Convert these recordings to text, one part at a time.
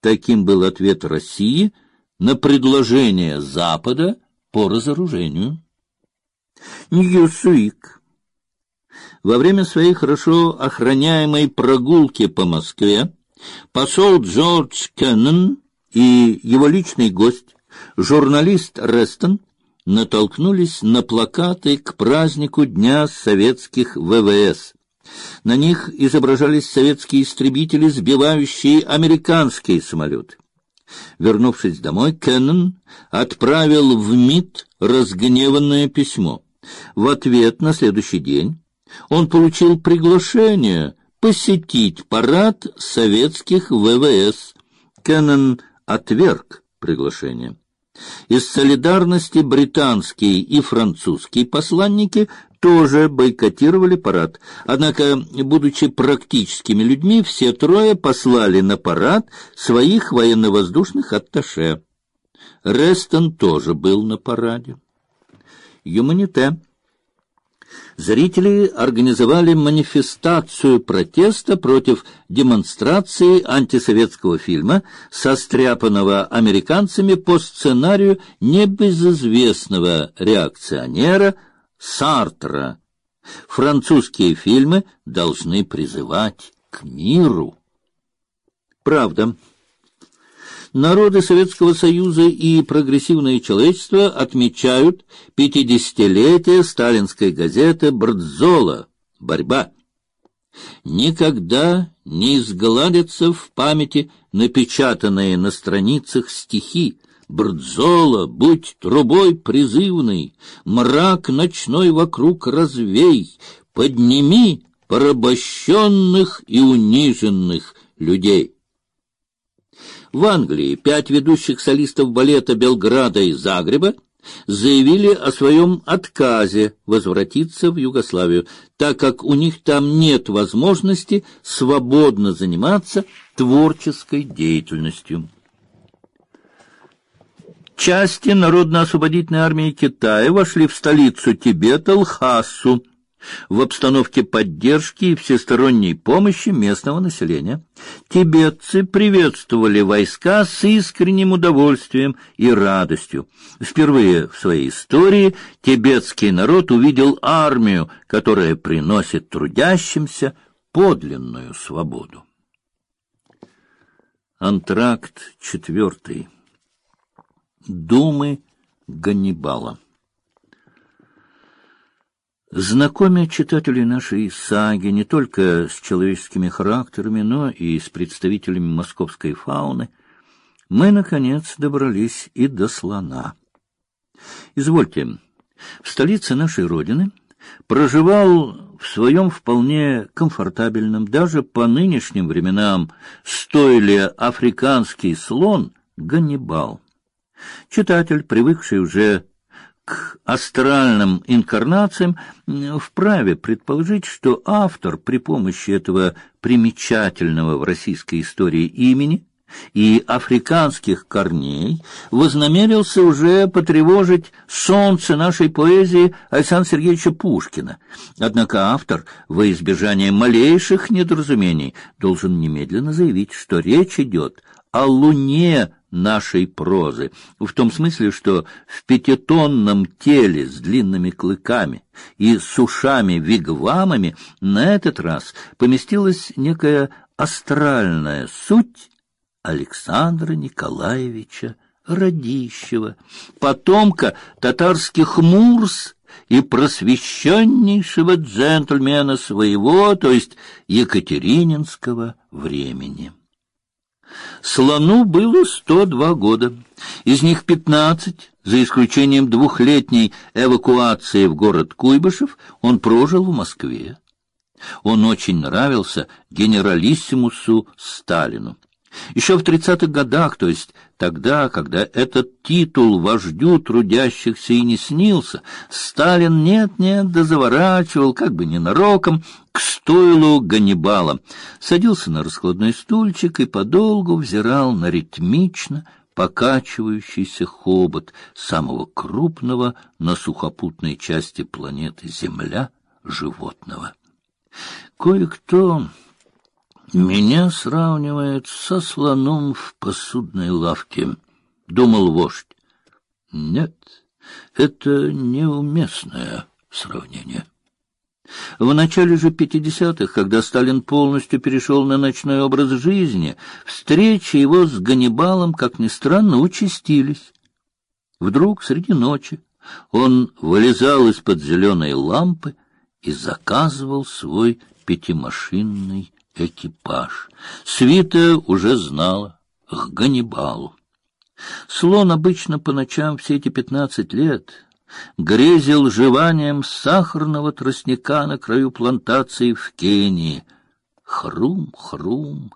Таким был ответ России на предложение Запада по разоружению. Ньюсуик. Во время своей хорошо охраняемой прогулки по Москве посол Джордж Кеннон и его личный гость, журналист Рестон, натолкнулись на плакаты к празднику Дня советских ВВС. На них изображались советские истребители, сбивающие американские самолеты. Вернувшись домой, Кеннон отправил в МИД разгневанное письмо. В ответ на следующий день он получил приглашение посетить парад советских ВВС. Кеннон отверг приглашение. Из солидарности британские и французские посланники тоже бойкотировали парад. Однако, будучи практическими людьми, все трое послали на парад своих военно-воздушных атташе. Рестон тоже был на параде. Юманите Зрители организовали манифестацию протеста против демонстрации антисоветского фильма, состряпанного американцами по сценарию небезызвестного реакционера Сартра. Французские фильмы должны призывать к миру. Правда. Народы Советского Союза и прогрессивное человечество отмечают пятидесятилетие сталинской газеты «Брдзола. Борьба». Никогда не изгладятся в памяти напечатанные на страницах стихи Брдзола, будь трубой призывной, мрак ночной вокруг развей, подними порабощенных и униженных людей. В Англии пять ведущих солистов балета Белграда и Загреба заявили о своем отказе возвратиться в Югославию, так как у них там нет возможности свободно заниматься творческой деятельностью. Части Народно-освободительной армии Китая вошли в столицу Тибета Лхасу в обстановке поддержки и всесторонней помощи местного населения. Тибетцы приветствовали войска с искренним удовольствием и радостью. Впервые в своей истории тибетский народ увидел армию, которая приносит трудящимся подлинную свободу. Антракт четвертый. Думы Ганнибала. Знакомя читателей нашей саги не только с человеческими характерами, но и с представителями московской фауны, мы, наконец, добрались и до слона. Извольте, в столице нашей Родины проживал в своем вполне комфортабельном, даже по нынешним временам, стойле африканский слон Ганнибал. Читатель, привыкший уже к астральным инкарнациям, вправе предположить, что автор при помощи этого примечательного в российской истории имени и африканских корней вознамерился уже потревожить солнце нашей поэзии Александра Сергеевича Пушкина. Однако автор, во избежание малейших недоразумений, должен немедленно заявить, что речь идет о луне нашей прозы, в том смысле, что в пятитонном теле с длинными клыками и с ушами-вигвамами на этот раз поместилась некая астральная суть Александра Николаевича Радищева, потомка татарских мурс и просвещеннейшего джентльмена своего, то есть екатерининского времени. Слону было сто два года, из них пятнадцать, за исключением двухлетней эвакуации в город Куйбышев, он прожил в Москве. Он очень нравился генералиссимусу Сталину. Еще в тридцатых годах, то есть тогда, когда этот титул вождю трудящихся и не снился, Сталин нет-нет да заворачивал, как бы ненароком, к стойлу Ганнибала, садился на раскладной стульчик и подолгу взирал на ритмично покачивающийся хобот самого крупного на сухопутной части планеты Земля животного. Кое-кто Меня сравнивает со слоном в посудной лавке, думал вождь. Нет, это неуместное сравнение. В начале же пятидесятых, когда Сталин полностью перешел на ночной образ жизни, встречи его с Ганнибалом, как ни странно, участились. Вдруг среди ночи он вылезал из-под зеленой лампы и заказывал свой пятимашинный экипаж. Свита уже знала к Ганнибалу. Слон обычно по ночам все эти пятнадцать лет грезил жеванием сахарного тростника на краю плантации в Кении. Хрум-хрум,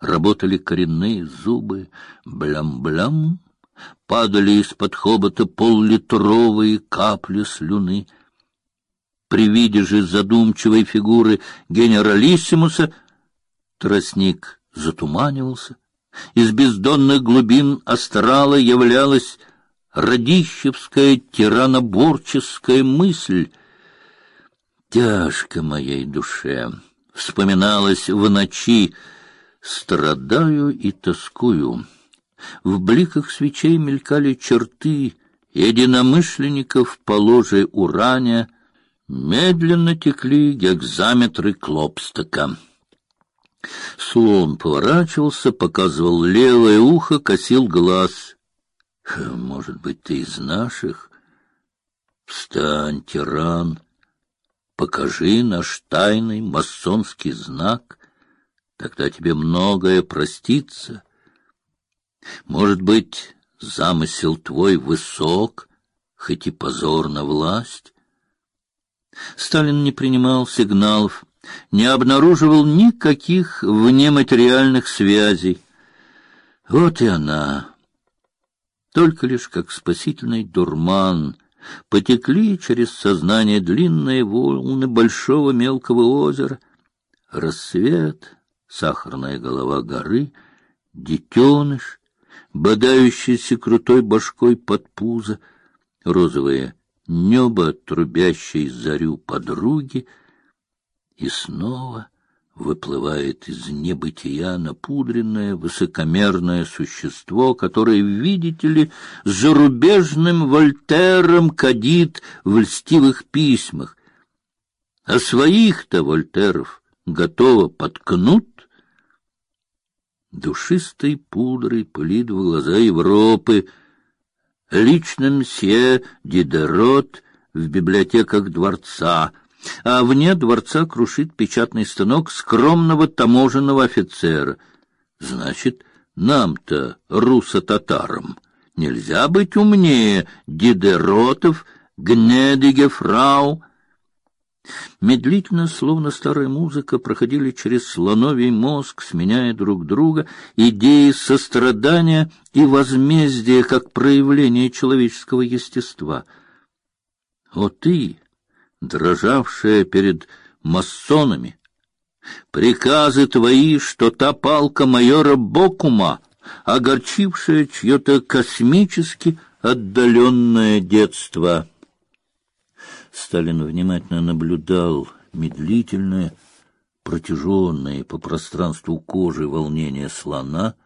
работали коренные зубы, блям-блям, падали из-под хобота поллитровые капли слюны. При виде же задумчивой фигуры генералиссимуса тростник затуманивался, из бездонных глубин астрала являлась радищевская тираноборческая мысль. Тяжко моей душе вспоминалось в ночи, страдаю и тоскую. В бликах свечей мелькали черты единомышленников по ложе урания, медленно текли гекзаметры Клопстака. Слон поворачивался, показывал левое ухо, косил глаз. Может быть, ты из наших? Встань, тиран, покажи наш тайный масонский знак, тогда тебе многое простится. Может быть, замысел твой высок, хоть и позор на власть. Сталин не принимал сигналов, не обнаруживал никаких внематериальных связей. Вот и она. Только лишь как спасительный дурман потекли через сознание длинные волны большого мелкого озера. Рассвет, сахарная голова горы, детеныш, бодающийся крутой башкой под пузо, розовое небо, трубящей зарю подруги — и снова выплывает из небытия напудренное, высокомерное существо, которое, видите ли, зарубежным Вольтером кадит в льстивых письмах. А своих-то Вольтеров готово подкнут. Душистой пудрой пылит в глаза Европы, лично мсье Дидерот в библиотеках дворца — а вне дворца крушит печатный станок скромного таможенного офицера. Значит, нам-то, руссо-татарам, нельзя быть умнее Дидеротов, Гнедиге фрау. Медлительно, словно старая музыка, проходили через слоновий мозг, сменяя друг друга идеи сострадания и возмездия как проявление человеческого естества. О ты, дрожавшая перед масонами. Приказы твои, что та палка майора Бокума, огорчившая чье-то космически отдаленное детство. Сталин внимательно наблюдал медлительное, протяженное по пространству кожи волнение слона —